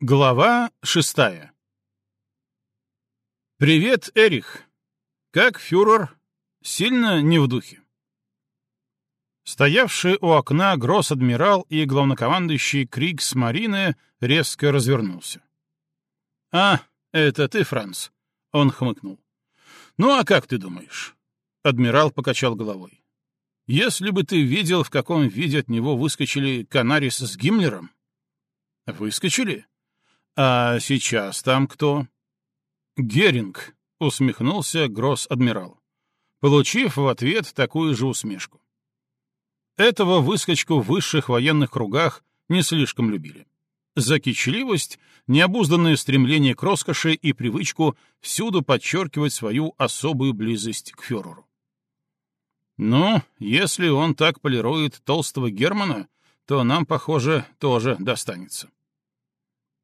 Глава шестая «Привет, Эрих. Как фюрер? Сильно не в духе?» Стоявший у окна гросс-адмирал и главнокомандующий Крикс Марины резко развернулся. «А, это ты, Франц?» — он хмыкнул. «Ну а как ты думаешь?» — адмирал покачал головой. «Если бы ты видел, в каком виде от него выскочили Канарис с Гиммлером...» «Выскочили?» «А сейчас там кто?» «Геринг», — усмехнулся гросс-адмирал, получив в ответ такую же усмешку. Этого выскочку в высших военных кругах не слишком любили. За кичливость, необузданное стремление к роскоши и привычку всюду подчеркивать свою особую близость к фюреру. Ну, если он так полирует толстого Германа, то нам, похоже, тоже достанется.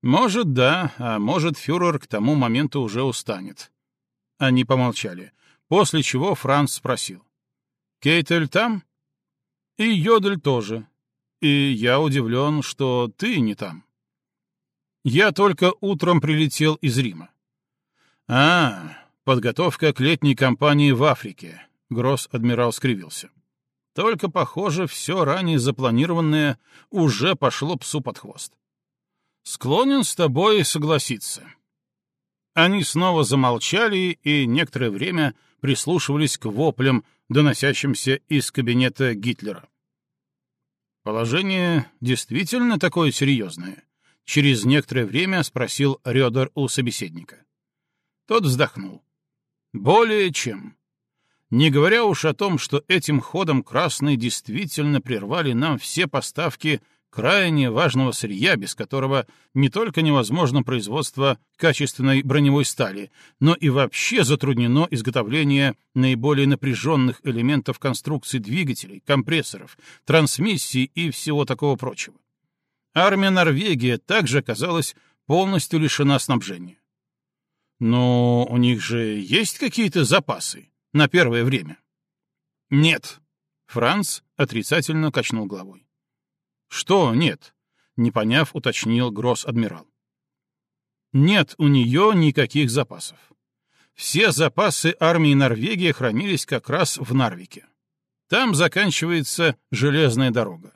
Может, да, а может, фюрер к тому моменту уже устанет. Они помолчали, после чего Франц спросил. «Кейтель там?» «И Йодель тоже. И я удивлен, что ты не там». «Я только утром прилетел из Рима». «А, подготовка к летней кампании в Африке», — Гросс-адмирал скривился. «Только, похоже, все ранее запланированное уже пошло псу под хвост. Склонен с тобой согласиться. Они снова замолчали и некоторое время прислушивались к воплям, доносящимся из кабинета Гитлера. Положение действительно такое серьезное? Через некоторое время спросил Рёдер у собеседника. Тот вздохнул. Более чем. Не говоря уж о том, что этим ходом красные действительно прервали нам все поставки крайне важного сырья, без которого не только невозможно производство качественной броневой стали, но и вообще затруднено изготовление наиболее напряженных элементов конструкции двигателей, компрессоров, трансмиссий и всего такого прочего. Армия Норвегии также оказалась полностью лишена снабжения. Но у них же есть какие-то запасы на первое время? Нет. Франц отрицательно качнул головой. «Что нет?» — не поняв, уточнил гросс-адмирал. «Нет у нее никаких запасов. Все запасы армии Норвегии хранились как раз в Нарвике. Там заканчивается железная дорога.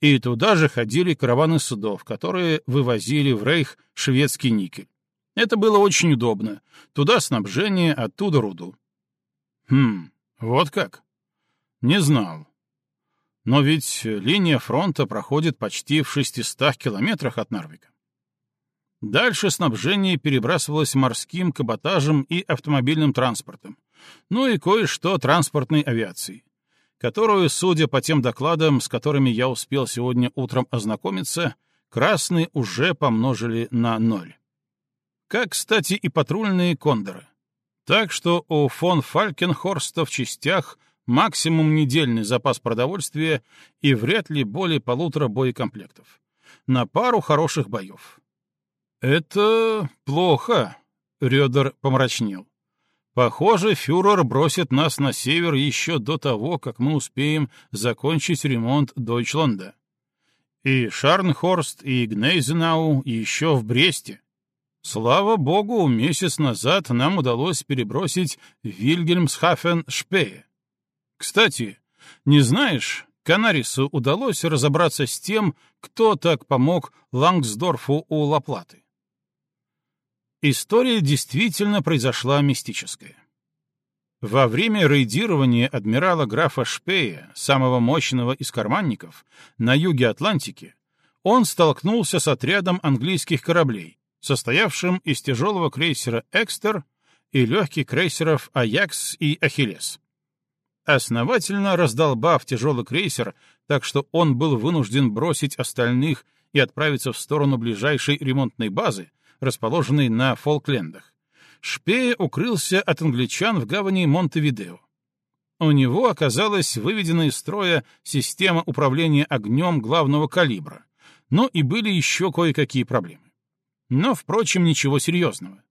И туда же ходили караваны судов, которые вывозили в Рейх шведский никель. Это было очень удобно. Туда снабжение, оттуда руду. Хм, вот как? Не знал. Но ведь линия фронта проходит почти в 600 километрах от Нарвика. Дальше снабжение перебрасывалось морским каботажем и автомобильным транспортом, ну и кое-что транспортной авиацией, которую, судя по тем докладам, с которыми я успел сегодня утром ознакомиться, красные уже помножили на ноль. Как, кстати, и патрульные кондоры. Так что у фон Фалькенхорста в частях максимум недельный запас продовольствия и вряд ли более полутора боекомплектов. На пару хороших боев. «Это плохо», — Рёдер помрачнел. «Похоже, фюрер бросит нас на север еще до того, как мы успеем закончить ремонт Дойчланда. И Шарнхорст, и Гнейзенау еще в Бресте. Слава богу, месяц назад нам удалось перебросить Вильгельмсхафен-Шпее. Кстати, не знаешь, Канарису удалось разобраться с тем, кто так помог Лангсдорфу у Лаплаты. История действительно произошла мистическая. Во время рейдирования адмирала графа Шпея, самого мощного из карманников, на юге Атлантики, он столкнулся с отрядом английских кораблей, состоявшим из тяжелого крейсера «Экстер» и легких крейсеров «Аякс» и «Ахиллес» основательно раздолбав тяжелый крейсер, так что он был вынужден бросить остальных и отправиться в сторону ближайшей ремонтной базы, расположенной на Фолклендах. Шпея укрылся от англичан в гавани Монтевидео. У него оказалась выведена из строя система управления огнем главного калибра, но и были еще кое-какие проблемы. Но, впрочем, ничего серьезного.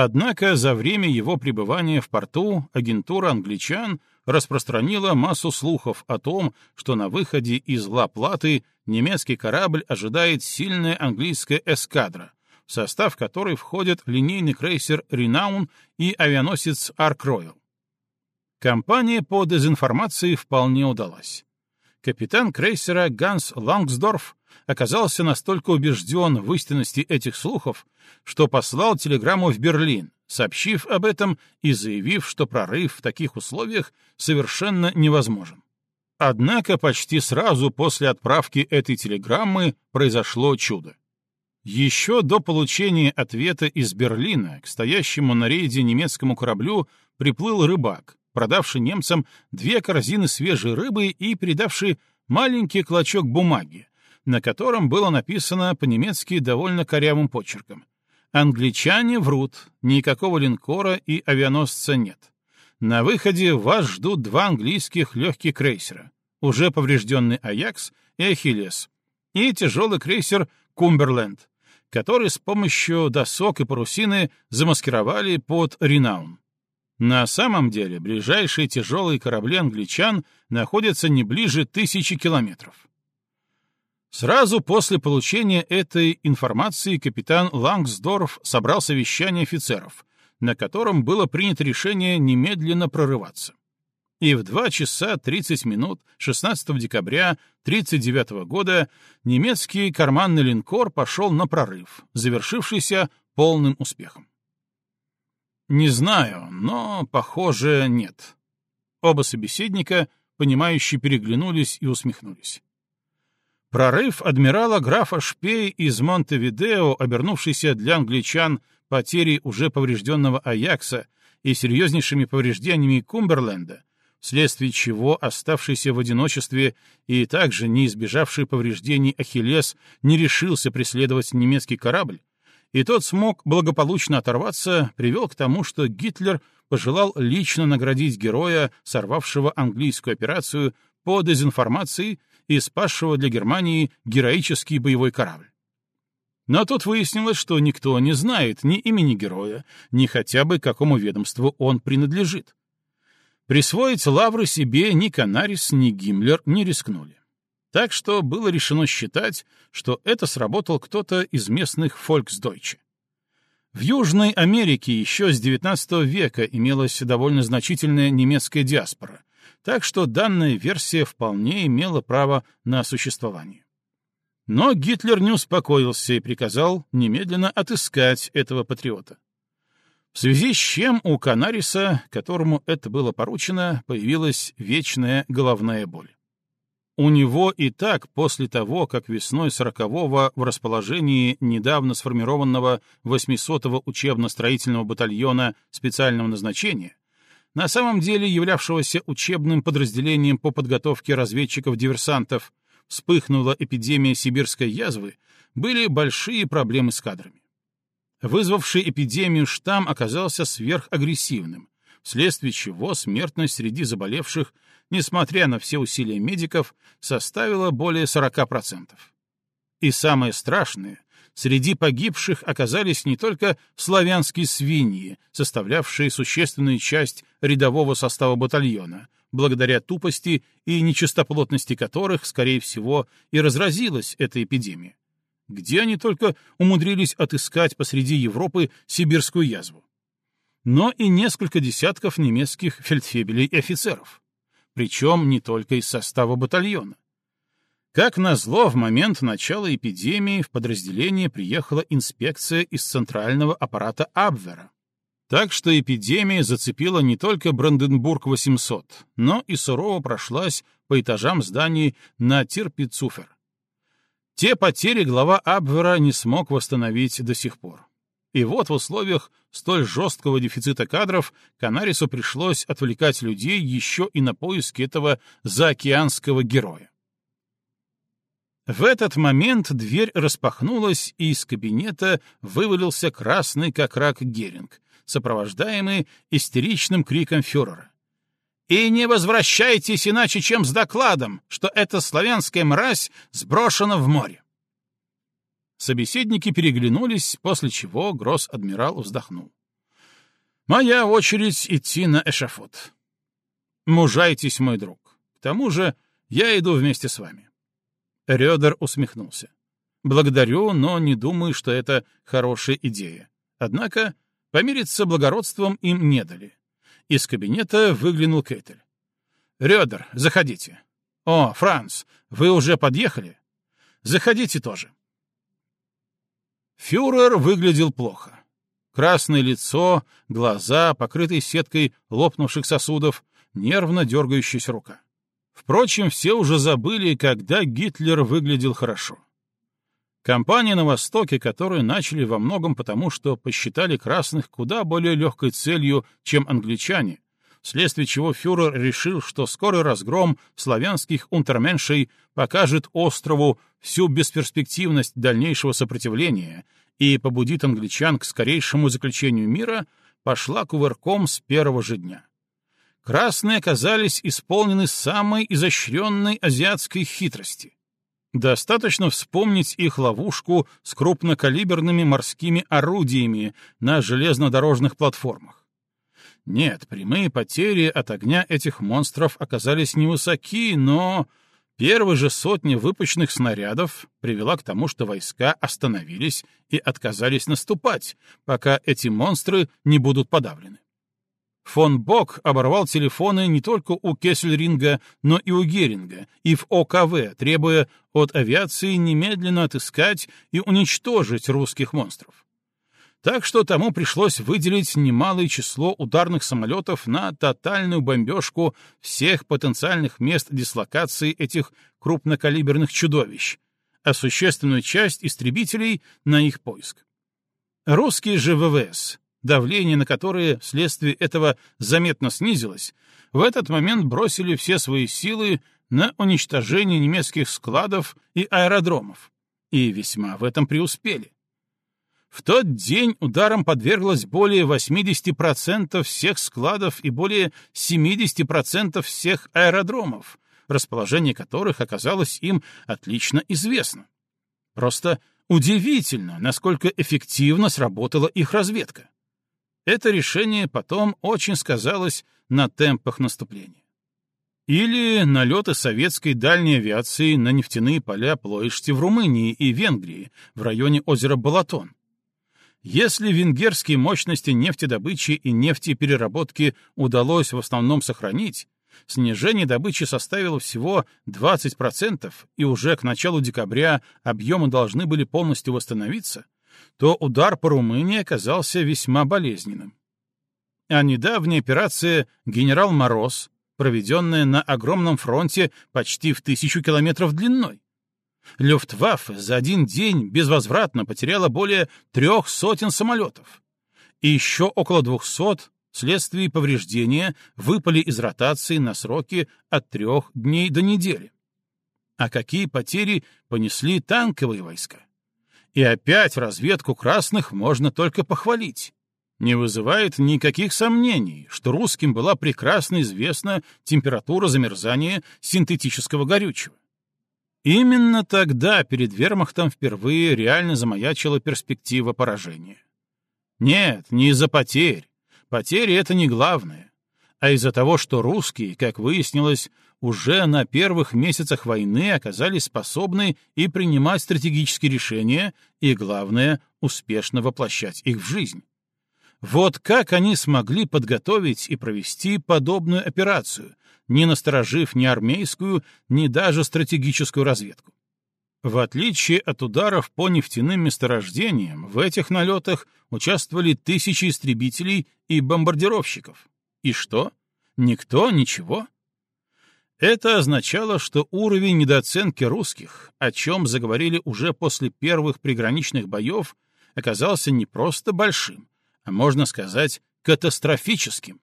Однако за время его пребывания в порту агентура англичан распространила массу слухов о том, что на выходе из Ла-Платы немецкий корабль ожидает сильная английская эскадра, в состав которой входят линейный крейсер «Ренаун» и авианосец «Арк Ройл». Кампания по дезинформации вполне удалась. Капитан крейсера Ганс Лангсдорф оказался настолько убежден в истинности этих слухов, что послал телеграмму в Берлин, сообщив об этом и заявив, что прорыв в таких условиях совершенно невозможен. Однако почти сразу после отправки этой телеграммы произошло чудо. Еще до получения ответа из Берлина к стоящему на рейде немецкому кораблю приплыл рыбак, продавший немцам две корзины свежей рыбы и передавший маленький клочок бумаги, на котором было написано по-немецки довольно корявым почерком. «Англичане врут, никакого линкора и авианосца нет. На выходе вас ждут два английских легких крейсера, уже поврежденный «Аякс» и «Ахиллес», и тяжелый крейсер «Кумберленд», который с помощью досок и парусины замаскировали под «Ренаун». На самом деле ближайшие тяжелые корабли англичан находятся не ближе тысячи километров. Сразу после получения этой информации капитан Лангсдорф собрал совещание офицеров, на котором было принято решение немедленно прорываться. И в 2 часа 30 минут 16 декабря 1939 года немецкий карманный линкор пошел на прорыв, завершившийся полным успехом. Не знаю, но, похоже, нет. Оба собеседника, понимающие, переглянулись и усмехнулись. Прорыв адмирала графа Шпей из Монтевидео, обернувшийся для англичан потерей уже поврежденного Аякса и серьезнейшими повреждениями Кумберленда, вследствие чего оставшийся в одиночестве и также не избежавший повреждений Ахиллес не решился преследовать немецкий корабль, и тот смог благополучно оторваться, привел к тому, что Гитлер пожелал лично наградить героя, сорвавшего английскую операцию по дезинформации и спасшего для Германии героический боевой корабль. Но тут выяснилось, что никто не знает ни имени героя, ни хотя бы какому ведомству он принадлежит. Присвоить лавры себе ни Канарис, ни Гиммлер не рискнули. Так что было решено считать, что это сработал кто-то из местных фольксдойче. В Южной Америке еще с XIX века имелась довольно значительная немецкая диаспора, так что данная версия вполне имела право на существование. Но Гитлер не успокоился и приказал немедленно отыскать этого патриота. В связи с чем у Канариса, которому это было поручено, появилась вечная головная боль. У него и так, после того, как весной сорокового в расположении недавно сформированного 800-го учебно-строительного батальона специального назначения, на самом деле являвшегося учебным подразделением по подготовке разведчиков-диверсантов, вспыхнула эпидемия сибирской язвы, были большие проблемы с кадрами. Вызвавший эпидемию штамм оказался сверхагрессивным, вследствие чего смертность среди заболевших несмотря на все усилия медиков, составила более 40%. И самое страшное, среди погибших оказались не только славянские свиньи, составлявшие существенную часть рядового состава батальона, благодаря тупости и нечистоплотности которых, скорее всего, и разразилась эта эпидемия. Где они только умудрились отыскать посреди Европы сибирскую язву? Но и несколько десятков немецких фельдфебелей и офицеров причем не только из состава батальона. Как назло, в момент начала эпидемии в подразделение приехала инспекция из центрального аппарата Абвера. Так что эпидемия зацепила не только Бранденбург-800, но и сурово прошлась по этажам зданий на Тирпицуфер. Те потери глава Абвера не смог восстановить до сих пор. И вот в условиях столь жесткого дефицита кадров Канарису пришлось отвлекать людей еще и на поиски этого заокеанского героя. В этот момент дверь распахнулась, и из кабинета вывалился красный как рак Геринг, сопровождаемый истеричным криком фюрера. «И не возвращайтесь иначе, чем с докладом, что эта славянская мразь сброшена в море!» Собеседники переглянулись, после чего гросс-адмирал вздохнул. «Моя очередь идти на эшафот. Мужайтесь, мой друг. К тому же я иду вместе с вами». Рёдер усмехнулся. Благодарю, но не думаю, что это хорошая идея. Однако помириться благородством им не дали. Из кабинета выглянул Кетель. «Рёдер, заходите». «О, Франц, вы уже подъехали?» «Заходите тоже». Фюрер выглядел плохо. Красное лицо, глаза, покрытые сеткой лопнувших сосудов, нервно дергающаяся рука. Впрочем, все уже забыли, когда Гитлер выглядел хорошо. Компании на Востоке, которые начали во многом потому, что посчитали красных куда более легкой целью, чем англичане, вследствие чего фюрер решил, что скорый разгром славянских унтерменшей покажет острову всю бесперспективность дальнейшего сопротивления и побудит англичан к скорейшему заключению мира, пошла кувырком с первого же дня. Красные оказались исполнены самой изощренной азиатской хитрости. Достаточно вспомнить их ловушку с крупнокалиберными морскими орудиями на железнодорожных платформах. Нет, прямые потери от огня этих монстров оказались невысоки, но первые же сотни выпущенных снарядов привела к тому, что войска остановились и отказались наступать, пока эти монстры не будут подавлены. Фон Бок оборвал телефоны не только у Кессельринга, но и у Геринга, и в ОКВ, требуя от авиации немедленно отыскать и уничтожить русских монстров так что тому пришлось выделить немалое число ударных самолетов на тотальную бомбежку всех потенциальных мест дислокации этих крупнокалиберных чудовищ, а существенную часть истребителей на их поиск. Русские же ВВС, давление на которые вследствие этого заметно снизилось, в этот момент бросили все свои силы на уничтожение немецких складов и аэродромов, и весьма в этом преуспели. В тот день ударом подверглось более 80% всех складов и более 70% всех аэродромов, расположение которых оказалось им отлично известно. Просто удивительно, насколько эффективно сработала их разведка. Это решение потом очень сказалось на темпах наступления. Или налеты советской дальней авиации на нефтяные поля Плоишти в Румынии и Венгрии в районе озера Балатон если венгерские мощности нефтедобычи и нефтепереработки удалось в основном сохранить, снижение добычи составило всего 20%, и уже к началу декабря объемы должны были полностью восстановиться, то удар по Румынии оказался весьма болезненным. А недавняя операция «Генерал Мороз», проведенная на огромном фронте почти в тысячу километров длиной, Люфтваффе за один день безвозвратно потеряла более трех сотен самолетов. И еще около двухсот вследствие повреждения выпали из ротации на сроки от трех дней до недели. А какие потери понесли танковые войска? И опять разведку красных можно только похвалить. Не вызывает никаких сомнений, что русским была прекрасно известна температура замерзания синтетического горючего. Именно тогда перед вермахтом впервые реально замаячила перспектива поражения. Нет, не из-за потерь. Потери — это не главное. А из-за того, что русские, как выяснилось, уже на первых месяцах войны оказались способны и принимать стратегические решения, и, главное, успешно воплощать их в жизнь. Вот как они смогли подготовить и провести подобную операцию, не насторожив ни армейскую, ни даже стратегическую разведку. В отличие от ударов по нефтяным месторождениям, в этих налетах участвовали тысячи истребителей и бомбардировщиков. И что? Никто, ничего? Это означало, что уровень недооценки русских, о чем заговорили уже после первых приграничных боев, оказался не просто большим, а можно сказать, катастрофическим.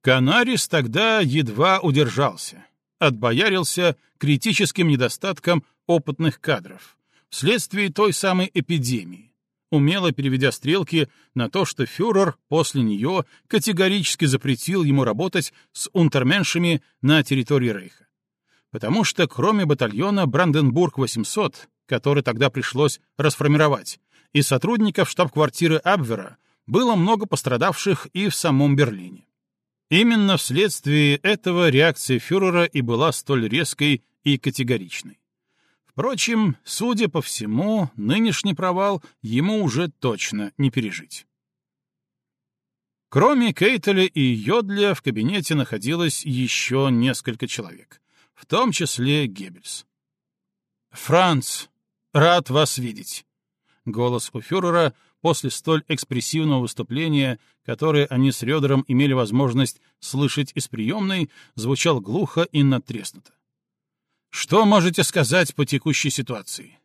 Канарис тогда едва удержался, отбоярился критическим недостатком опытных кадров вследствие той самой эпидемии, умело переведя стрелки на то, что фюрер после нее категорически запретил ему работать с унтерменшами на территории Рейха. Потому что кроме батальона Бранденбург-800, который тогда пришлось расформировать, и сотрудников штаб-квартиры Абвера было много пострадавших и в самом Берлине. Именно вследствие этого реакция фюрера и была столь резкой и категоричной. Впрочем, судя по всему, нынешний провал ему уже точно не пережить. Кроме Кейтеля и Йодля в кабинете находилось еще несколько человек, в том числе Геббельс. «Франц, рад вас видеть!» Голос у фюрера после столь экспрессивного выступления, которое они с Рёдером имели возможность слышать из приемной, звучал глухо и натреснуто. «Что можете сказать по текущей ситуации?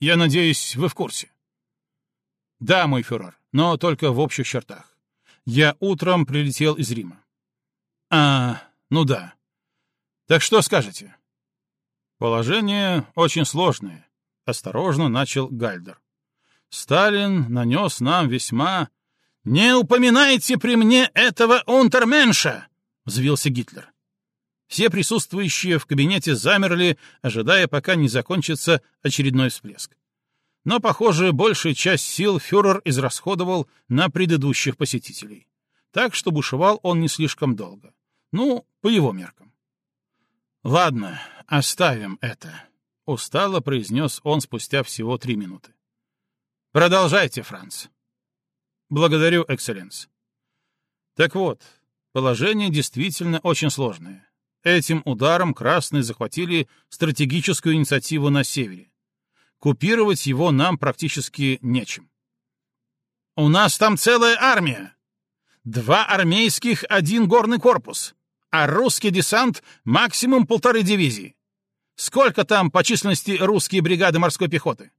Я надеюсь, вы в курсе?» «Да, мой фюрер, но только в общих чертах. Я утром прилетел из Рима. А, ну да. Так что скажете? Положение очень сложное, осторожно начал Гальдер. Сталин нанес нам весьма... «Не упоминайте при мне этого унтерменша!» — взвился Гитлер. Все присутствующие в кабинете замерли, ожидая, пока не закончится очередной всплеск но, похоже, большая часть сил фюрер израсходовал на предыдущих посетителей. Так что бушевал он не слишком долго. Ну, по его меркам. «Ладно, оставим это», — устало произнес он спустя всего три минуты. «Продолжайте, Франц». «Благодарю, экселленс». Так вот, положение действительно очень сложное. Этим ударом красные захватили стратегическую инициативу на севере купировать его нам практически нечем. У нас там целая армия. Два армейских, один горный корпус, а русский десант максимум полторы дивизии. Сколько там по численности русские бригады морской пехоты?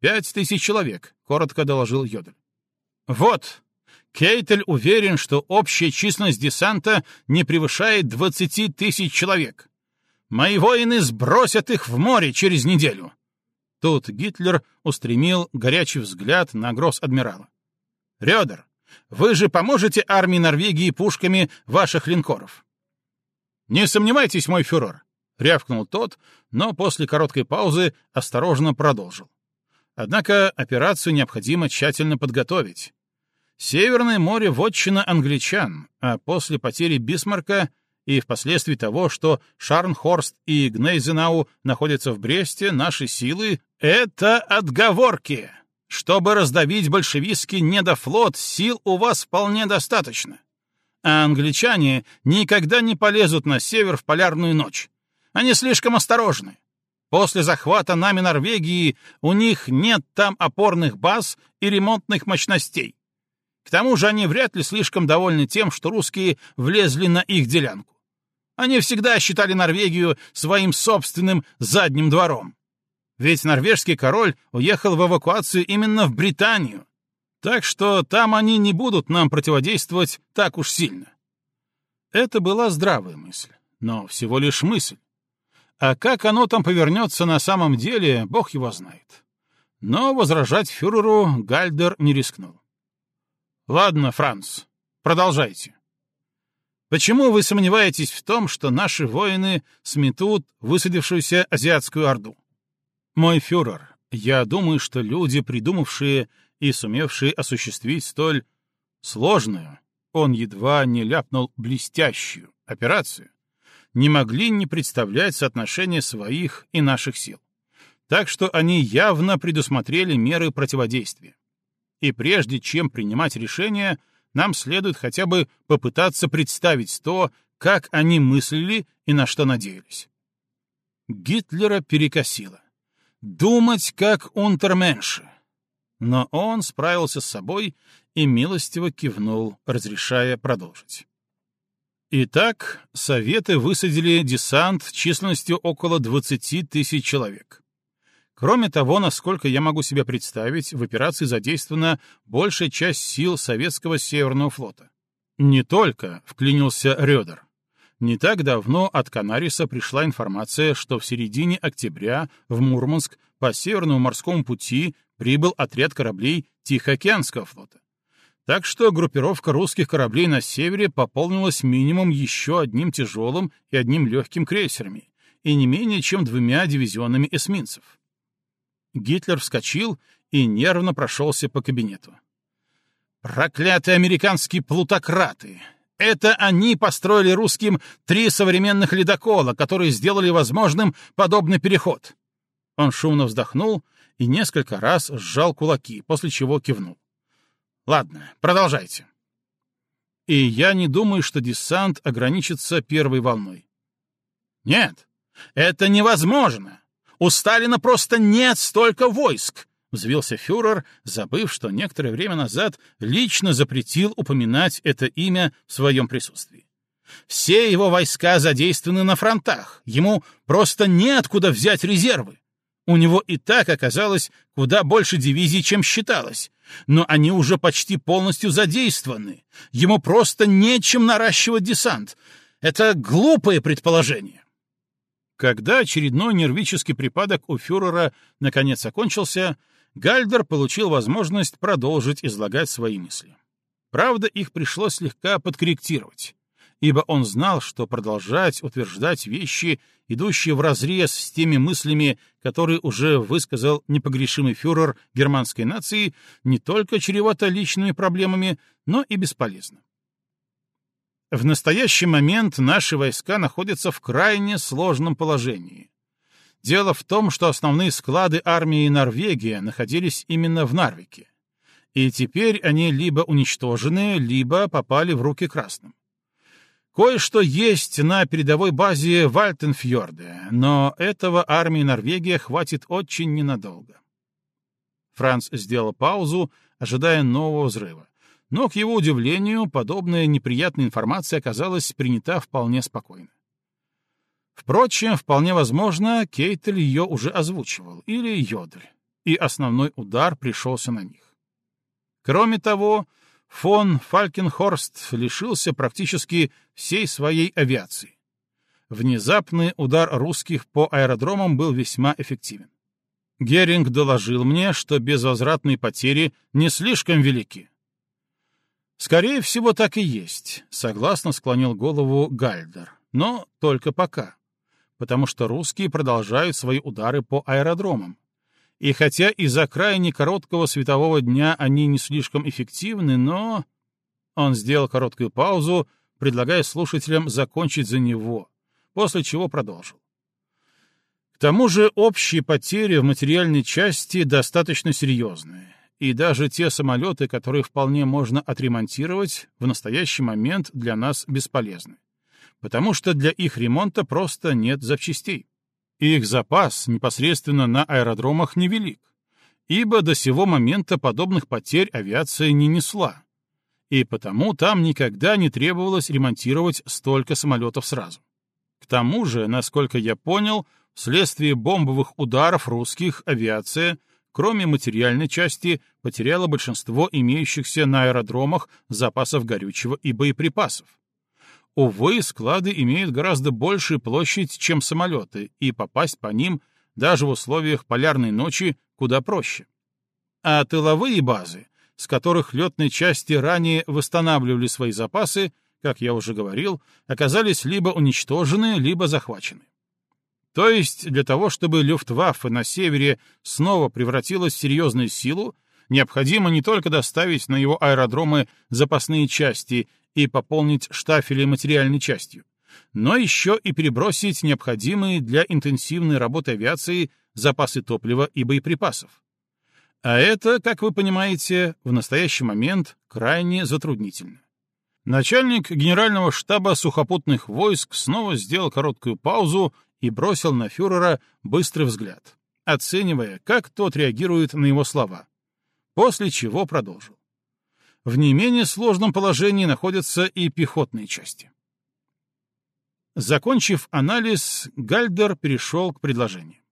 Пять тысяч человек, коротко доложил Йодель. Вот, Кейтель уверен, что общая численность десанта не превышает двадцати тысяч человек. Мои воины сбросят их в море через неделю. Тут Гитлер устремил горячий взгляд на гросс-адмирала. «Рёдер, вы же поможете армии Норвегии пушками ваших линкоров?» «Не сомневайтесь, мой фюрер», — рявкнул тот, но после короткой паузы осторожно продолжил. «Однако операцию необходимо тщательно подготовить. Северное море — вотчина англичан, а после потери Бисмарка и впоследствии того, что Шарнхорст и Гнейзенау находятся в Бресте, наши силы — это отговорки. Чтобы раздавить большевистский недофлот, сил у вас вполне достаточно. А англичане никогда не полезут на север в полярную ночь. Они слишком осторожны. После захвата нами Норвегии у них нет там опорных баз и ремонтных мощностей. К тому же они вряд ли слишком довольны тем, что русские влезли на их делянку. Они всегда считали Норвегию своим собственным задним двором. Ведь норвежский король уехал в эвакуацию именно в Британию. Так что там они не будут нам противодействовать так уж сильно. Это была здравая мысль, но всего лишь мысль. А как оно там повернется на самом деле, бог его знает. Но возражать фюреру Гальдер не рискнул. «Ладно, Франц, продолжайте». Почему вы сомневаетесь в том, что наши воины сметут высадившуюся азиатскую орду? Мой фюрер, я думаю, что люди, придумавшие и сумевшие осуществить столь сложную, он едва не ляпнул блестящую операцию, не могли не представлять соотношение своих и наших сил. Так что они явно предусмотрели меры противодействия. И прежде чем принимать решение, нам следует хотя бы попытаться представить то, как они мыслили и на что надеялись. Гитлера перекосило. Думать как унтерменше. Но он справился с собой и милостиво кивнул, разрешая продолжить. Итак, Советы высадили десант численностью около 20 тысяч человек. Кроме того, насколько я могу себе представить, в операции задействована большая часть сил советского Северного флота. Не только, вклинился Рёдер. Не так давно от Канариса пришла информация, что в середине октября в Мурманск по Северному морскому пути прибыл отряд кораблей Тихоокеанского флота. Так что группировка русских кораблей на севере пополнилась минимум еще одним тяжелым и одним легким крейсерами и не менее чем двумя дивизионами эсминцев. Гитлер вскочил и нервно прошелся по кабинету. «Проклятые американские плутократы! Это они построили русским три современных ледокола, которые сделали возможным подобный переход. Он шумно вздохнул и несколько раз сжал кулаки, после чего кивнул. «Ладно, продолжайте». И я не думаю, что десант ограничится первой волной. Нет, это невозможно. У Сталина просто нет столько войск, взвился фюрер, забыв, что некоторое время назад лично запретил упоминать это имя в своем присутствии. Все его войска задействованы на фронтах, ему просто неоткуда взять резервы. У него и так оказалось куда больше дивизий, чем считалось, но они уже почти полностью задействованы. Ему просто нечем наращивать десант. Это глупое предположение. Когда очередной нервический припадок у фюрера наконец окончился, Гальдер получил возможность продолжить излагать свои мысли. Правда, их пришлось слегка подкорректировать ибо он знал, что продолжать утверждать вещи, идущие вразрез с теми мыслями, которые уже высказал непогрешимый фюрер германской нации, не только чревато личными проблемами, но и бесполезно. В настоящий момент наши войска находятся в крайне сложном положении. Дело в том, что основные склады армии Норвегии находились именно в Нарвике. И теперь они либо уничтожены, либо попали в руки красным. Кое-что есть на передовой базе Вальтенфьорде, но этого армии Норвегии хватит очень ненадолго. Франц сделал паузу, ожидая нового взрыва. Но, к его удивлению, подобная неприятная информация оказалась принята вполне спокойно. Впрочем, вполне возможно, Кейтель ее уже озвучивал, или Йодель, и основной удар пришелся на них. Кроме того, фон Фалькенхорст лишился практически всей своей авиации. Внезапный удар русских по аэродромам был весьма эффективен. Геринг доложил мне, что безвозвратные потери не слишком велики. Скорее всего, так и есть, согласно склонил голову Гальдер, но только пока, потому что русские продолжают свои удары по аэродромам, и хотя из-за крайне короткого светового дня они не слишком эффективны, но... Он сделал короткую паузу, предлагая слушателям закончить за него, после чего продолжил. К тому же общие потери в материальной части достаточно серьезные, и даже те самолеты, которые вполне можно отремонтировать, в настоящий момент для нас бесполезны, потому что для их ремонта просто нет запчастей. Их запас непосредственно на аэродромах невелик, ибо до сего момента подобных потерь авиация не несла, и потому там никогда не требовалось ремонтировать столько самолетов сразу. К тому же, насколько я понял, вследствие бомбовых ударов русских авиация, кроме материальной части, потеряла большинство имеющихся на аэродромах запасов горючего и боеприпасов. Увы, склады имеют гораздо большую площадь, чем самолеты, и попасть по ним даже в условиях полярной ночи куда проще. А тыловые базы, с которых летные части ранее восстанавливали свои запасы, как я уже говорил, оказались либо уничтожены, либо захвачены. То есть для того, чтобы Люфтваффе на севере снова превратилась в серьезную силу, необходимо не только доставить на его аэродромы запасные части и пополнить штафели материальной частью, но еще и перебросить необходимые для интенсивной работы авиации запасы топлива и боеприпасов. А это, как вы понимаете, в настоящий момент крайне затруднительно. Начальник генерального штаба сухопутных войск снова сделал короткую паузу и бросил на фюрера быстрый взгляд, оценивая, как тот реагирует на его слова, после чего продолжил в не менее сложном положении находятся и пехотные части. Закончив анализ, Гальдер перешел к предложению.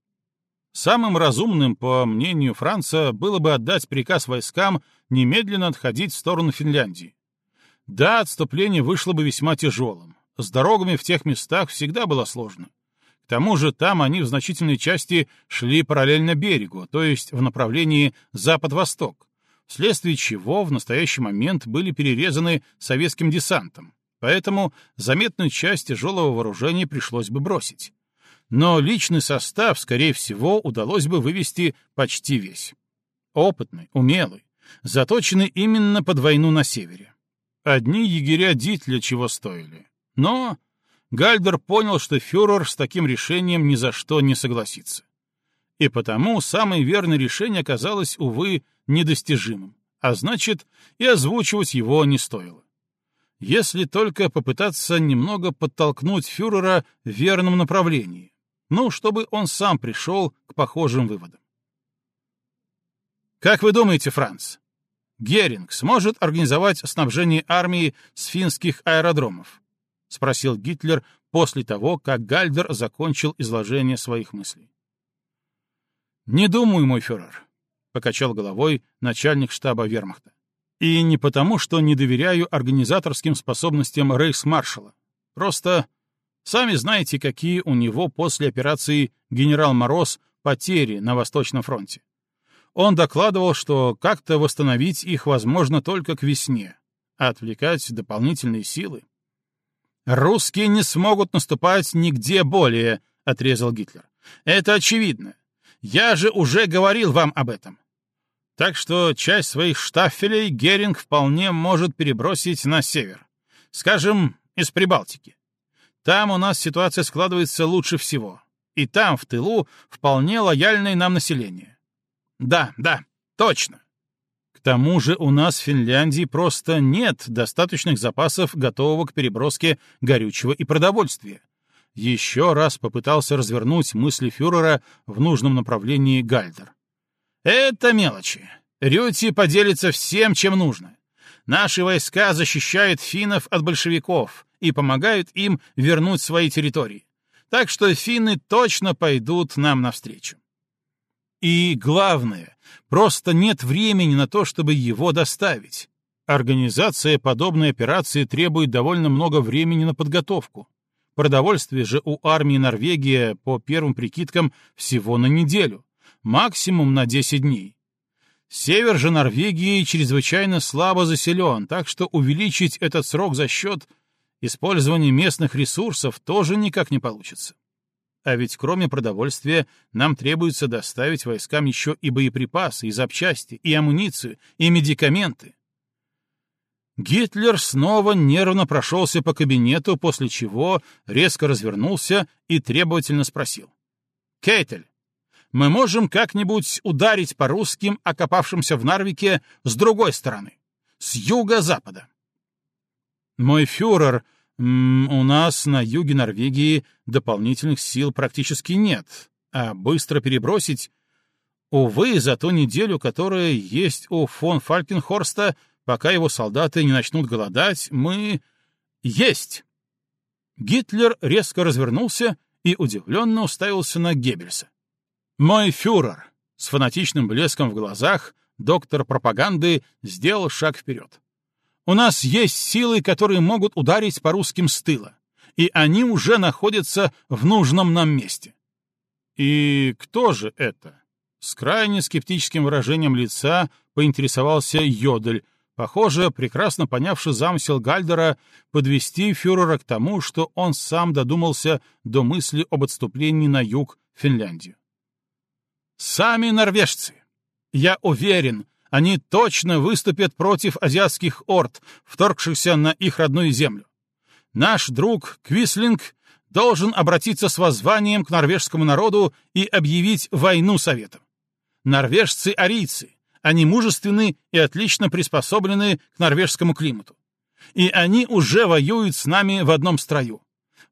Самым разумным, по мнению Франца, было бы отдать приказ войскам немедленно отходить в сторону Финляндии. Да, отступление вышло бы весьма тяжелым. С дорогами в тех местах всегда было сложно. К тому же там они в значительной части шли параллельно берегу, то есть в направлении запад-восток, вследствие чего в настоящий момент были перерезаны советским десантом, поэтому заметную часть тяжелого вооружения пришлось бы бросить. Но личный состав, скорее всего, удалось бы вывести почти весь. Опытный, умелый, заточенный именно под войну на севере. Одни егеря Дитля чего стоили. Но Гальдер понял, что фюрер с таким решением ни за что не согласится. и потому самое верное решение оказалось, увы, недостижимым, а значит, и озвучивать его не стоило. Если только попытаться немного подтолкнуть фюрера в верном направлении, ну, чтобы он сам пришел к похожим выводам. Как вы думаете, Франц, Геринг сможет организовать снабжение армии с финских аэродромов? — спросил Гитлер после того, как Гальдер закончил изложение своих мыслей. «Не думаю, мой фюрер», — покачал головой начальник штаба вермахта. «И не потому, что не доверяю организаторским способностям рейхсмаршала. Просто сами знаете, какие у него после операции «Генерал Мороз» потери на Восточном фронте. Он докладывал, что как-то восстановить их возможно только к весне, а отвлекать дополнительные силы «Русские не смогут наступать нигде более», — отрезал Гитлер. «Это очевидно. Я же уже говорил вам об этом. Так что часть своих штафелей Геринг вполне может перебросить на север. Скажем, из Прибалтики. Там у нас ситуация складывается лучше всего. И там, в тылу, вполне лояльное нам население. Да, да, точно тому же у нас в Финляндии просто нет достаточных запасов готового к переброске горючего и продовольствия. Еще раз попытался развернуть мысли фюрера в нужном направлении Гальдер. Это мелочи. Рюти поделится всем, чем нужно. Наши войска защищают финнов от большевиков и помогают им вернуть свои территории. Так что финны точно пойдут нам навстречу. И главное, просто нет времени на то, чтобы его доставить. Организация подобной операции требует довольно много времени на подготовку. Продовольствие же у армии Норвегия, по первым прикидкам, всего на неделю, максимум на 10 дней. Север же Норвегии чрезвычайно слабо заселен, так что увеличить этот срок за счет использования местных ресурсов тоже никак не получится. А ведь кроме продовольствия нам требуется доставить войскам еще и боеприпасы, и запчасти, и амуницию, и медикаменты. Гитлер снова нервно прошелся по кабинету, после чего резко развернулся и требовательно спросил. «Кейтель, мы можем как-нибудь ударить по русским, окопавшимся в Нарвике, с другой стороны, с юго-запада?» «Мой фюрер», у нас на юге Норвегии дополнительных сил практически нет, а быстро перебросить... Увы, за ту неделю, которая есть у фон Фалькенхорста, пока его солдаты не начнут голодать, мы... Есть! Гитлер резко развернулся и удивленно уставился на Геббельса. «Мой фюрер!» С фанатичным блеском в глазах доктор пропаганды сделал шаг вперед. У нас есть силы, которые могут ударить по русским с тыла, и они уже находятся в нужном нам месте. И кто же это? С крайне скептическим выражением лица поинтересовался Йодель, похоже, прекрасно понявший замысел Гальдера подвести фюрера к тому, что он сам додумался до мысли об отступлении на юг Финляндию. «Сами норвежцы! Я уверен, они точно выступят против азиатских орд, вторгшихся на их родную землю. Наш друг Квислинг должен обратиться с воззванием к норвежскому народу и объявить войну Советам. Норвежцы-арийцы, они мужественны и отлично приспособлены к норвежскому климату. И они уже воюют с нами в одном строю,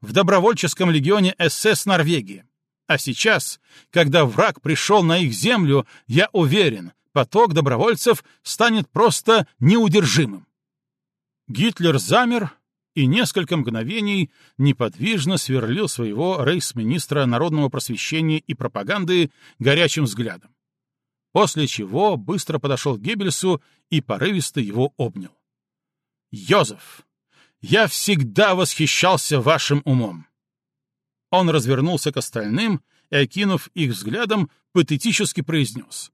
в добровольческом легионе СС Норвегии. А сейчас, когда враг пришел на их землю, я уверен, поток добровольцев станет просто неудержимым. Гитлер замер и несколько мгновений неподвижно сверлил своего рейхсминистра народного просвещения и пропаганды горячим взглядом. После чего быстро подошел к Геббельсу и порывисто его обнял. «Йозеф, я всегда восхищался вашим умом!» Он развернулся к остальным и, окинув их взглядом, патетически произнес.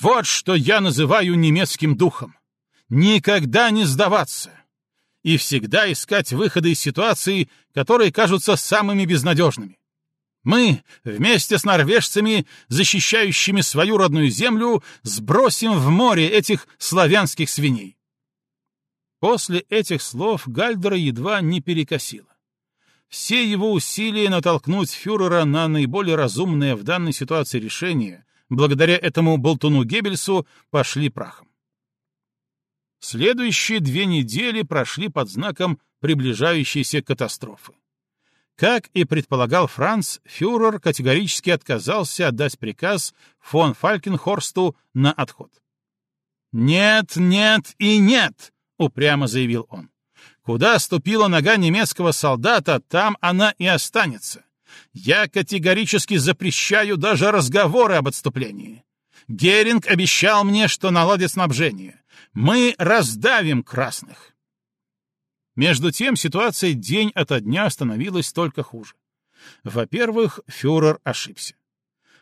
Вот что я называю немецким духом. Никогда не сдаваться. И всегда искать выходы из ситуации, которые кажутся самыми безнадежными. Мы, вместе с норвежцами, защищающими свою родную землю, сбросим в море этих славянских свиней. После этих слов Гальдера едва не перекосило. Все его усилия натолкнуть фюрера на наиболее разумное в данной ситуации решение, благодаря этому болтуну Геббельсу, пошли прахом. Следующие две недели прошли под знаком приближающейся катастрофы. Как и предполагал Франц, фюрер категорически отказался отдать приказ фон Фалькенхорсту на отход. «Нет, нет и нет!» — упрямо заявил он. «Куда ступила нога немецкого солдата, там она и останется. Я категорически запрещаю даже разговоры об отступлении. Геринг обещал мне, что наладит снабжение. Мы раздавим красных». Между тем ситуация день ото дня становилась только хуже. Во-первых, фюрер ошибся.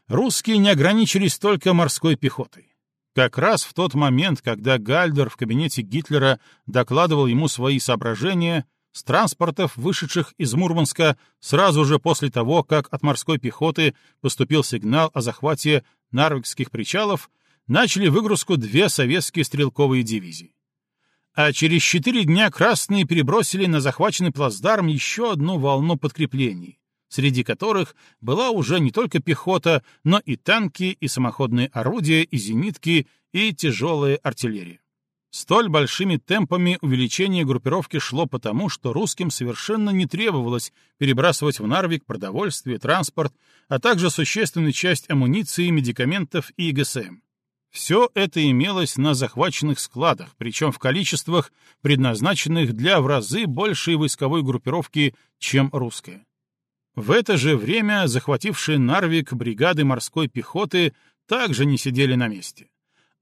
Русские не ограничились только морской пехотой. Как раз в тот момент, когда Гальдер в кабинете Гитлера докладывал ему свои соображения, с транспортов, вышедших из Мурманска сразу же после того, как от морской пехоты поступил сигнал о захвате Нарвикских причалов, начали выгрузку две советские стрелковые дивизии а через четыре дня красные перебросили на захваченный плацдарм еще одну волну подкреплений, среди которых была уже не только пехота, но и танки, и самоходные орудия, и зенитки, и тяжелая артиллерия. Столь большими темпами увеличение группировки шло потому, что русским совершенно не требовалось перебрасывать в Нарвик продовольствие, транспорт, а также существенную часть амуниции, медикаментов и ГСМ. Все это имелось на захваченных складах, причем в количествах, предназначенных для в разы большей войсковой группировки, чем русская. В это же время захватившие Нарвик бригады морской пехоты также не сидели на месте,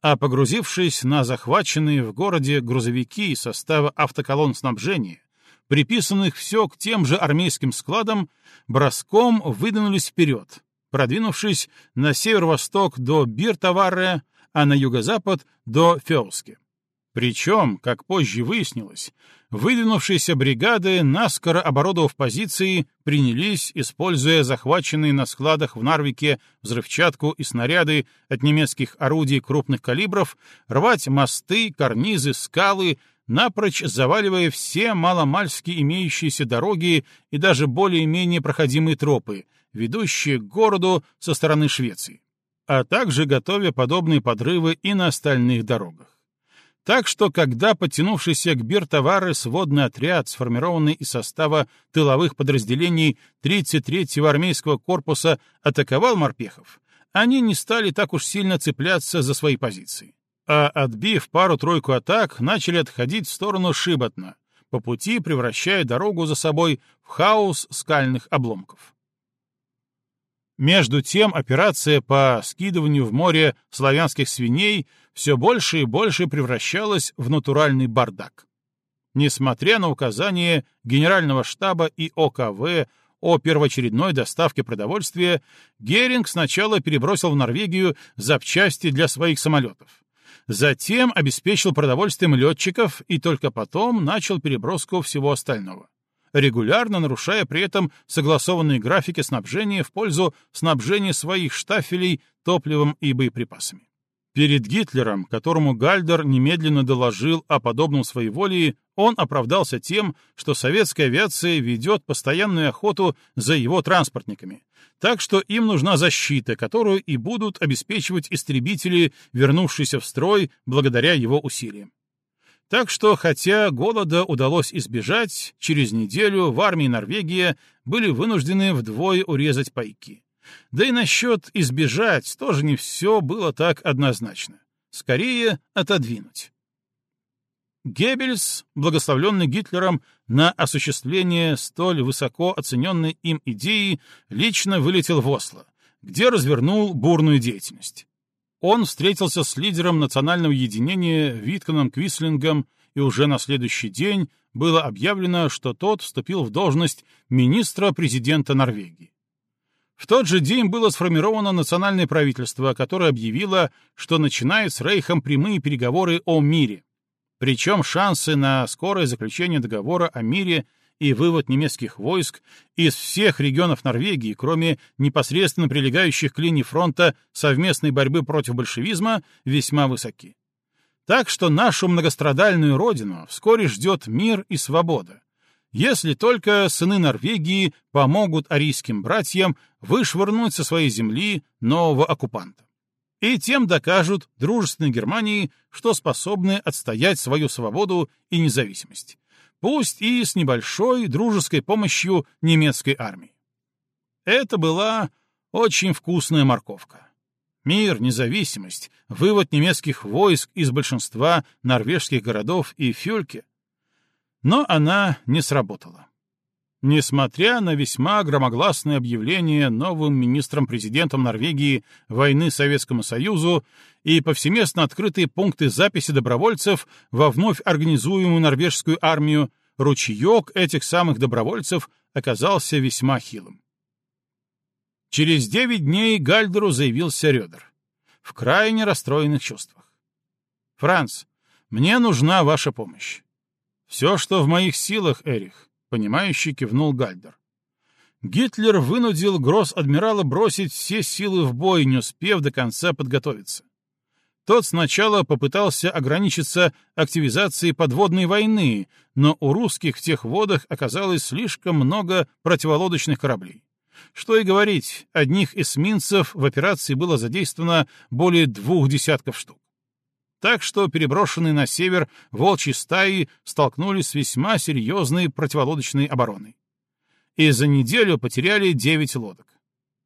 а погрузившись на захваченные в городе грузовики из состава автоколонн снабжения, приписанных все к тем же армейским складам, броском выдвинулись вперед, продвинувшись на северо-восток до Биртоварре, а на юго-запад до Феуски. Причем, как позже выяснилось, выдвинувшиеся бригады, наскоро оборудовав позиции, принялись, используя захваченные на складах в Нарвике взрывчатку и снаряды от немецких орудий крупных калибров, рвать мосты, карнизы, скалы, напрочь заваливая все маломальски имеющиеся дороги и даже более-менее проходимые тропы, ведущие к городу со стороны Швеции а также готовя подобные подрывы и на остальных дорогах. Так что, когда подтянувшийся к Биртовары сводный отряд, сформированный из состава тыловых подразделений 33-го армейского корпуса, атаковал морпехов, они не стали так уж сильно цепляться за свои позиции. А отбив пару-тройку атак, начали отходить в сторону Шиботна, по пути превращая дорогу за собой в хаос скальных обломков. Между тем операция по скидыванию в море славянских свиней все больше и больше превращалась в натуральный бардак. Несмотря на указания Генерального штаба и ОКВ о первоочередной доставке продовольствия, Геринг сначала перебросил в Норвегию запчасти для своих самолетов. Затем обеспечил продовольствием летчиков и только потом начал переброску всего остального регулярно нарушая при этом согласованные графики снабжения в пользу снабжения своих штафелей топливом и боеприпасами. Перед Гитлером, которому Гальдер немедленно доложил о подобном своеволии, он оправдался тем, что советская авиация ведет постоянную охоту за его транспортниками, так что им нужна защита, которую и будут обеспечивать истребители, вернувшиеся в строй благодаря его усилиям. Так что, хотя голода удалось избежать, через неделю в армии Норвегии были вынуждены вдвое урезать пайки. Да и насчет избежать тоже не все было так однозначно. Скорее отодвинуть. Геббельс, благословленный Гитлером на осуществление столь высоко оцененной им идеи, лично вылетел в Осло, где развернул бурную деятельность. Он встретился с лидером национального единения Витканом Квислингом, и уже на следующий день было объявлено, что тот вступил в должность министра-президента Норвегии. В тот же день было сформировано национальное правительство, которое объявило, что начинает с Рейхом прямые переговоры о мире. Причем шансы на скорое заключение договора о мире и вывод немецких войск из всех регионов Норвегии, кроме непосредственно прилегающих к линии фронта совместной борьбы против большевизма, весьма высоки. Так что нашу многострадальную родину вскоре ждет мир и свобода. Если только сыны Норвегии помогут арийским братьям вышвырнуть со своей земли нового оккупанта. И тем докажут дружественной Германии, что способны отстоять свою свободу и независимость, пусть и с небольшой дружеской помощью немецкой армии. Это была очень вкусная морковка. Мир, независимость, вывод немецких войск из большинства норвежских городов и фюльке. Но она не сработала. Несмотря на весьма громогласное объявление новым министром-президентом Норвегии войны Советскому Союзу и повсеместно открытые пункты записи добровольцев во вновь организуемую норвежскую армию, ручеек этих самых добровольцев оказался весьма хилым. Через девять дней Гальдеру заявился Рёдер в крайне расстроенных чувствах. «Франц, мне нужна ваша помощь. Все, что в моих силах, Эрих», — понимающий кивнул Гальдер. Гитлер вынудил гросс-адмирала бросить все силы в бой, не успев до конца подготовиться. Тот сначала попытался ограничиться активизацией подводной войны, но у русских в тех водах оказалось слишком много противолодочных кораблей. Что и говорить, одних эсминцев в операции было задействовано более двух десятков штук. Так что переброшенные на север волчьи стаи столкнулись с весьма серьезной противолодочной обороной. И за неделю потеряли девять лодок.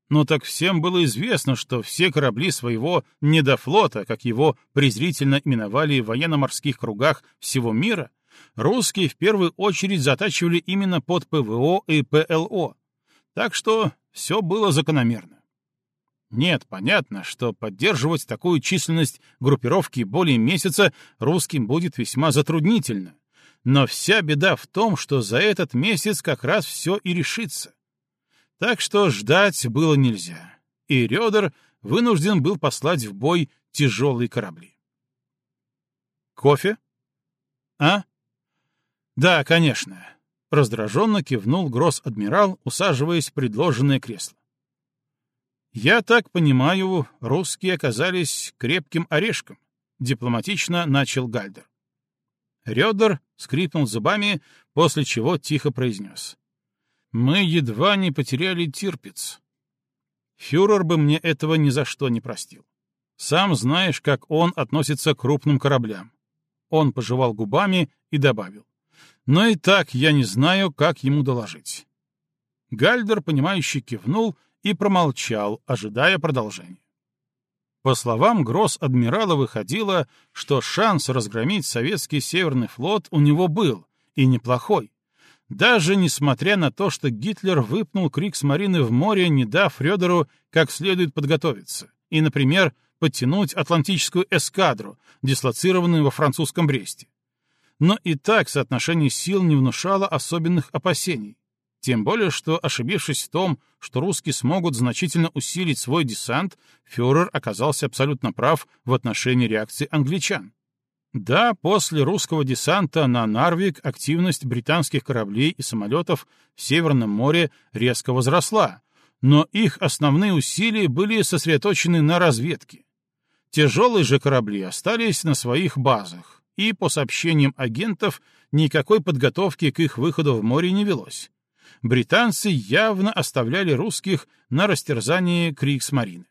Но так всем было известно, что все корабли своего недофлота, как его презрительно именовали в военно-морских кругах всего мира, русские в первую очередь затачивали именно под ПВО и ПЛО, так что все было закономерно. Нет, понятно, что поддерживать такую численность группировки более месяца русским будет весьма затруднительно. Но вся беда в том, что за этот месяц как раз все и решится. Так что ждать было нельзя. И Рёдер вынужден был послать в бой тяжелые корабли. «Кофе?» «А?» «Да, конечно. Раздраженно кивнул гросс-адмирал, усаживаясь в предложенное кресло. «Я так понимаю, русские оказались крепким орешком», — дипломатично начал Гальдер. Рёдер скрипнул зубами, после чего тихо произнес. «Мы едва не потеряли Тирпиц. Фюрер бы мне этого ни за что не простил. Сам знаешь, как он относится к крупным кораблям». Он пожевал губами и добавил но и так я не знаю, как ему доложить. Гальдер, понимающе кивнул и промолчал, ожидая продолжения. По словам Гросс-адмирала выходило, что шанс разгромить советский Северный флот у него был, и неплохой. Даже несмотря на то, что Гитлер выпнул Крикс-Марины в море, не дав Фрёдеру как следует подготовиться, и, например, подтянуть Атлантическую эскадру, дислоцированную во французском Бресте но и так соотношение сил не внушало особенных опасений. Тем более, что, ошибившись в том, что русские смогут значительно усилить свой десант, фюрер оказался абсолютно прав в отношении реакции англичан. Да, после русского десанта на Нарвик активность британских кораблей и самолетов в Северном море резко возросла, но их основные усилия были сосредоточены на разведке. Тяжелые же корабли остались на своих базах, и, по сообщениям агентов, никакой подготовки к их выходу в море не велось. Британцы явно оставляли русских на растерзание Криксмарины.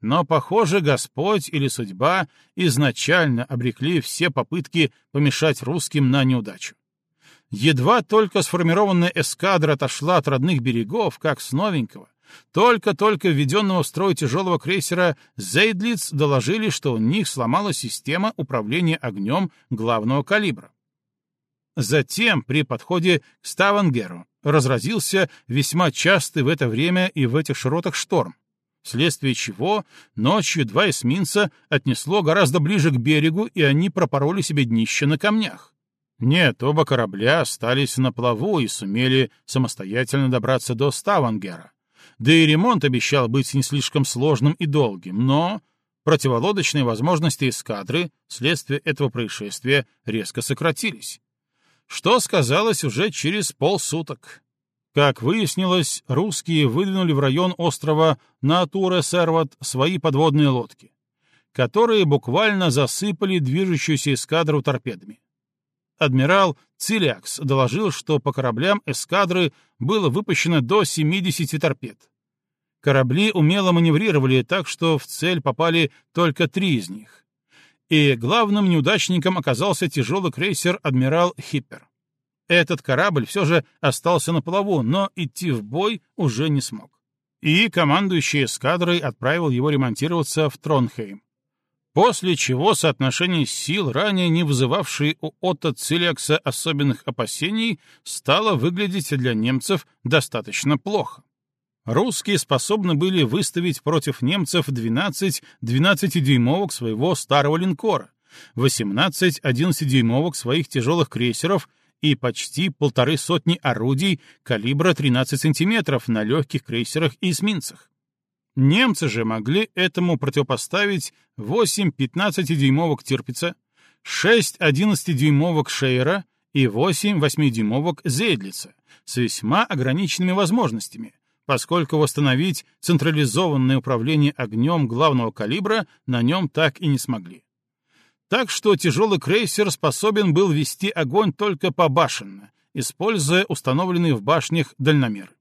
Но, похоже, Господь или судьба изначально обрекли все попытки помешать русским на неудачу. Едва только сформированная эскадра отошла от родных берегов, как с новенького, только-только введенного в строй тяжелого крейсера «Зейдлиц» доложили, что у них сломалась система управления огнем главного калибра. Затем, при подходе к Ставангеру, разразился весьма частый в это время и в этих широтах шторм, вследствие чего ночью два эсминца отнесло гораздо ближе к берегу, и они пропороли себе днище на камнях. Нет, оба корабля остались на плаву и сумели самостоятельно добраться до Ставангера, да и ремонт обещал быть не слишком сложным и долгим, но противолодочные возможности эскадры вследствие этого происшествия резко сократились. Что сказалось уже через полсуток. Как выяснилось, русские выдвинули в район острова Натура-Серват свои подводные лодки, которые буквально засыпали движущуюся эскадру торпедами. Адмирал Цилиакс доложил, что по кораблям эскадры было выпущено до 70 торпед. Корабли умело маневрировали так, что в цель попали только три из них. И главным неудачником оказался тяжелый крейсер «Адмирал Хиппер». Этот корабль все же остался на плаву, но идти в бой уже не смог. И командующий эскадрой отправил его ремонтироваться в Тронхейм. После чего соотношение сил, ранее не вызывавшее у Отто Цилиакса особенных опасений, стало выглядеть для немцев достаточно плохо. Русские способны были выставить против немцев 12 12-дюймовок своего старого линкора, 18 11-дюймовок своих тяжелых крейсеров и почти полторы сотни орудий калибра 13 сантиметров на легких крейсерах и эсминцах. Немцы же могли этому противопоставить 8 15-дюймовок Тирпица, 6 11-дюймовок Шейера и 8 8-дюймовок Зейдлица с весьма ограниченными возможностями, поскольку восстановить централизованное управление огнем главного калибра на нем так и не смогли. Так что тяжелый крейсер способен был вести огонь только побашенно, используя установленные в башнях дальномеры.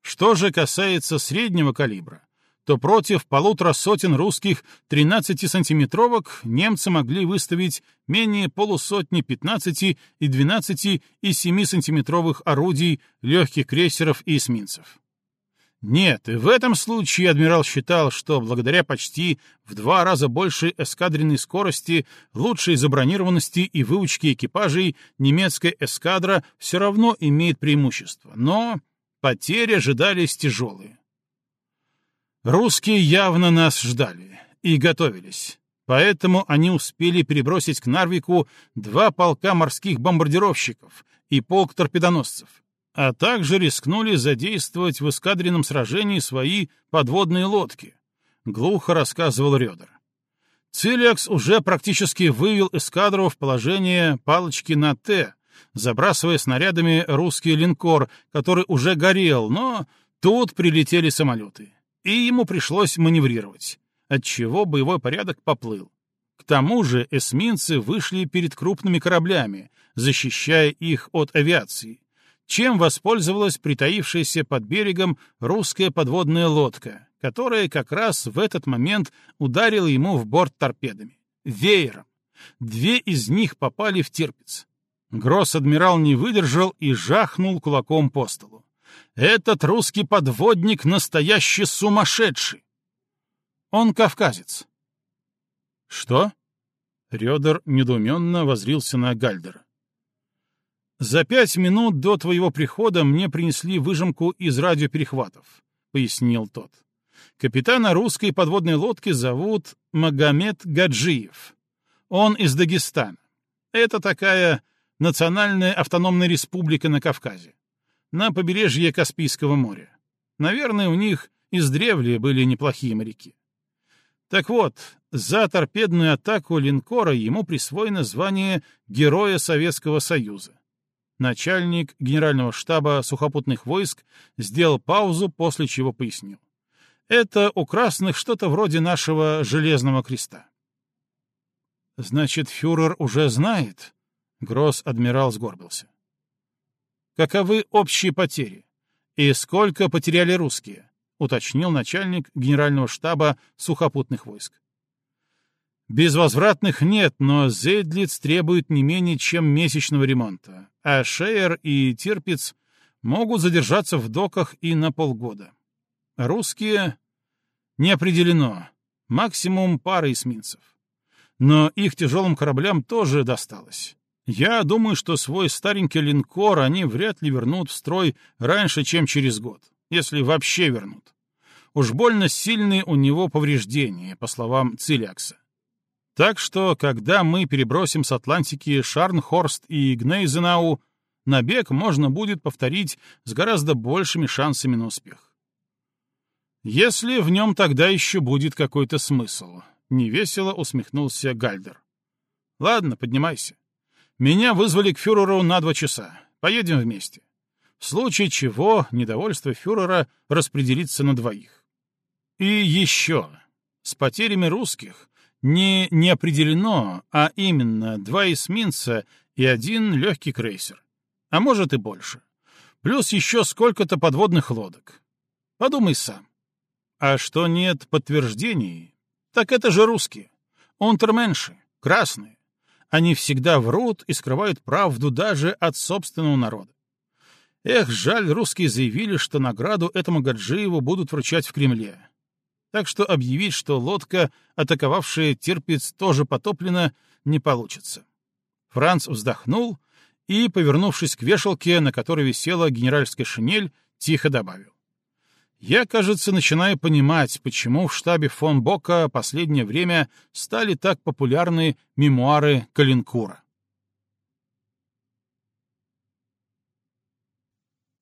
Что же касается среднего калибра, то против полутора сотен русских 13-сантиметровок немцы могли выставить менее полусотни 15 и 12 и 7-сантиметровых орудий легких крейсеров и эсминцев. Нет, и в этом случае адмирал считал, что благодаря почти в два раза большей эскадренной скорости, лучшей забронированности и выучке экипажей немецкая эскадра все равно имеет преимущество, но потери ожидались тяжелые. Русские явно нас ждали и готовились, поэтому они успели перебросить к Нарвику два полка морских бомбардировщиков и полк торпедоносцев — а также рискнули задействовать в эскадренном сражении свои подводные лодки, глухо рассказывал Рёдер. Цилиакс уже практически вывел эскадру в положение палочки на «Т», забрасывая снарядами русский линкор, который уже горел, но тут прилетели самолеты, и ему пришлось маневрировать, отчего боевой порядок поплыл. К тому же эсминцы вышли перед крупными кораблями, защищая их от авиации, чем воспользовалась притаившаяся под берегом русская подводная лодка, которая как раз в этот момент ударила ему в борт торпедами. Веером. Две из них попали в Тирпиц. Гросс-адмирал не выдержал и жахнул кулаком по столу. «Этот русский подводник настоящий сумасшедший!» «Он кавказец». «Что?» Рёдер недоуменно возрился на Гальдера. «За пять минут до твоего прихода мне принесли выжимку из радиоперехватов», — пояснил тот. «Капитана русской подводной лодки зовут Магомед Гаджиев. Он из Дагестана. Это такая национальная автономная республика на Кавказе, на побережье Каспийского моря. Наверное, у них издревле были неплохие моряки. Так вот, за торпедную атаку линкора ему присвоено звание Героя Советского Союза начальник генерального штаба сухопутных войск сделал паузу, после чего пояснил. Это у красных что-то вроде нашего железного креста. Значит, фюрер уже знает? Гросс-адмирал сгорбился. Каковы общие потери? И сколько потеряли русские? уточнил начальник генерального штаба сухопутных войск. Безвозвратных нет, но Зейдлиц требует не менее чем месячного ремонта, а Шейер и Тирпиц могут задержаться в доках и на полгода. Русские не определено, максимум пара эсминцев. Но их тяжелым кораблям тоже досталось. Я думаю, что свой старенький линкор они вряд ли вернут в строй раньше, чем через год, если вообще вернут. Уж больно сильные у него повреждения, по словам Цилякса. Так что, когда мы перебросим с Атлантики Шарнхорст и Гнейзенау, набег можно будет повторить с гораздо большими шансами на успех. Если в нем тогда еще будет какой-то смысл, — невесело усмехнулся Гальдер. Ладно, поднимайся. Меня вызвали к фюреру на два часа. Поедем вместе. В случае чего недовольство фюрера распределится на двоих. И еще. С потерями русских не не определено, а именно два эсминца и один легкий крейсер. А может и больше. Плюс еще сколько-то подводных лодок. Подумай сам. А что нет подтверждений, так это же русские. Унтерменши, красные. Они всегда врут и скрывают правду даже от собственного народа. Эх, жаль, русские заявили, что награду этому Гаджиеву будут вручать в Кремле. Так что объявить, что лодка, атаковавшая Тирпиц, тоже потоплена, не получится. Франц вздохнул и, повернувшись к вешалке, на которой висела генеральская шинель, тихо добавил. «Я, кажется, начинаю понимать, почему в штабе фон Бока последнее время стали так популярны мемуары Калинкура.